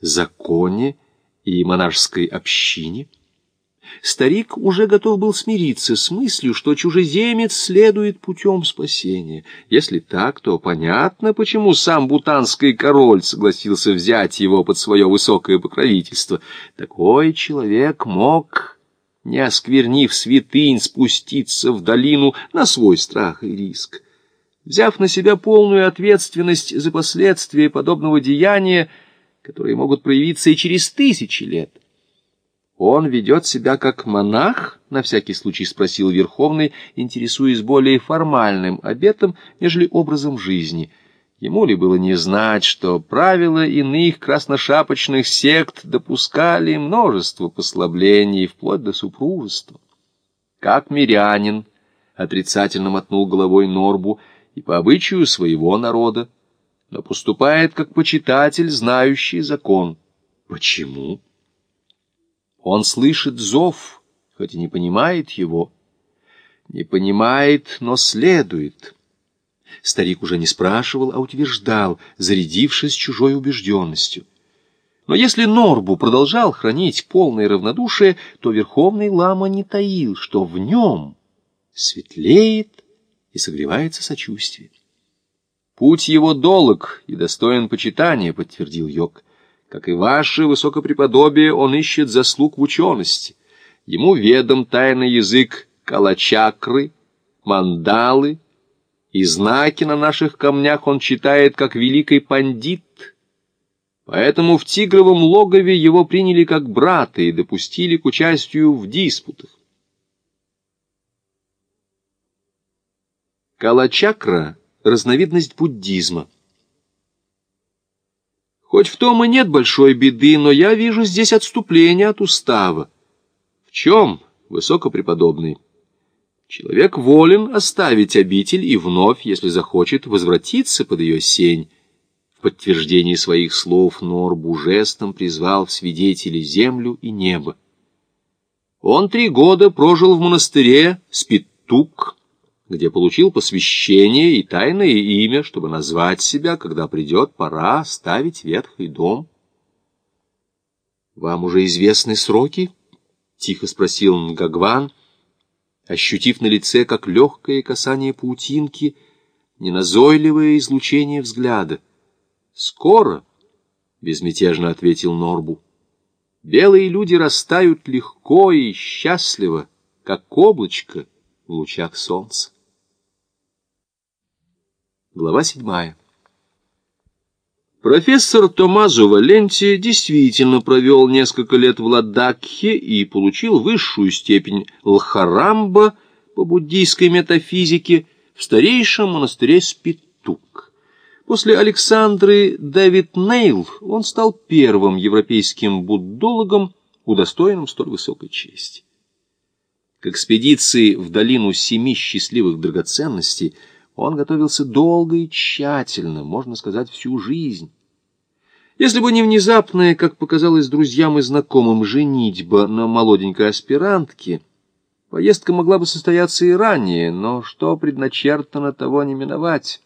законе и монашеской общине. Старик уже готов был смириться с мыслью, что чужеземец следует путем спасения. Если так, то понятно, почему сам бутанский король согласился взять его под свое высокое покровительство. Такой человек мог, не осквернив святынь, спуститься в долину на свой страх и риск. Взяв на себя полную ответственность за последствия подобного деяния, которые могут проявиться и через тысячи лет, «Он ведет себя как монах?» — на всякий случай спросил Верховный, интересуясь более формальным обетом, нежели образом жизни. Ему ли было не знать, что правила иных красношапочных сект допускали множество послаблений, вплоть до супружества? Как мирянин отрицательно мотнул головой Норбу и по обычаю своего народа, но поступает как почитатель, знающий закон. Почему? Он слышит зов, хоть и не понимает его. Не понимает, но следует. Старик уже не спрашивал, а утверждал, зарядившись чужой убежденностью. Но если Норбу продолжал хранить полное равнодушие, то Верховный Лама не таил, что в нем светлеет и согревается сочувствие. «Путь его долг и достоин почитания», — подтвердил Йог. Как и ваше высокопреподобие, он ищет заслуг в учености. Ему ведом тайный язык калачакры, мандалы, и знаки на наших камнях он читает как великий пандит. Поэтому в тигровом логове его приняли как брата и допустили к участию в диспутах. Калачакра — разновидность буддизма. Хоть в том и нет большой беды, но я вижу здесь отступление от устава. В чем, высокопреподобный? Человек волен оставить обитель и вновь, если захочет, возвратиться под ее сень. В подтверждении своих слов Норбу жестом призвал в свидетели землю и небо. Он три года прожил в монастыре Спиттук, где получил посвящение и тайное имя, чтобы назвать себя, когда придет пора ставить ветхий дом. «Вам уже известны сроки?» — тихо спросил Нгагван, ощутив на лице, как легкое касание паутинки, неназойливое излучение взгляда. «Скоро», — безмятежно ответил Норбу, — «белые люди растают легко и счастливо, как облачко в лучах солнца». Глава седьмая. Профессор Томазо Валенти действительно провел несколько лет в Ладакхе и получил высшую степень Лхарамба по буддийской метафизике в старейшем монастыре Спитук. После Александры Дэвид Нейл он стал первым европейским буддологом, удостоенным столь высокой чести. К экспедиции в долину семи счастливых драгоценностей – он готовился долго и тщательно, можно сказать, всю жизнь. Если бы не внезапная, как показалось друзьям и знакомым, женитьба на молоденькой аспирантке, поездка могла бы состояться и ранее, но что предначертано, того не миновать.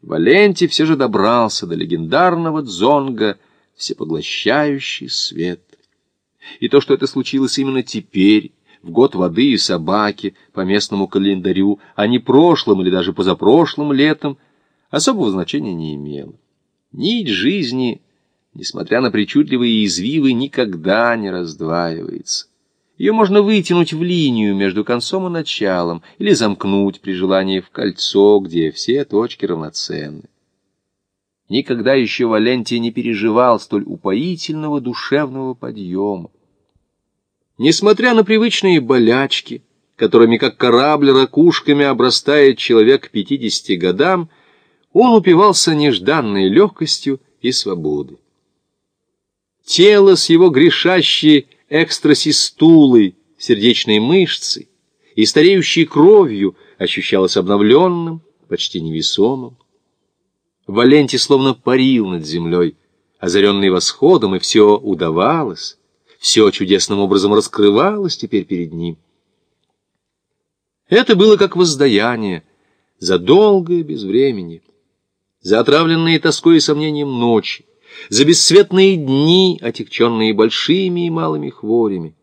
Валенти все же добрался до легендарного дзонга «Всепоглощающий свет». И то, что это случилось именно теперь, в год воды и собаки по местному календарю, а не прошлым или даже позапрошлым летом, особого значения не имело. Нить жизни, несмотря на причудливые извивы, никогда не раздваивается. Ее можно вытянуть в линию между концом и началом или замкнуть при желании в кольцо, где все точки равноценны. Никогда еще Валентий не переживал столь упоительного душевного подъема. Несмотря на привычные болячки, которыми как корабль ракушками обрастает человек к пятидесяти годам, он упивался нежданной легкостью и свободой. Тело с его грешащей экстрасистулой, сердечной мышцей и стареющей кровью ощущалось обновленным, почти невесомым. Валенти словно парил над землей, озаренный восходом, и все удавалось, все чудесным образом раскрывалось теперь перед ним. Это было как воздаяние за долгое безвременье, за отравленные тоской и сомнением ночи, за бесцветные дни, отягченные большими и малыми хворями.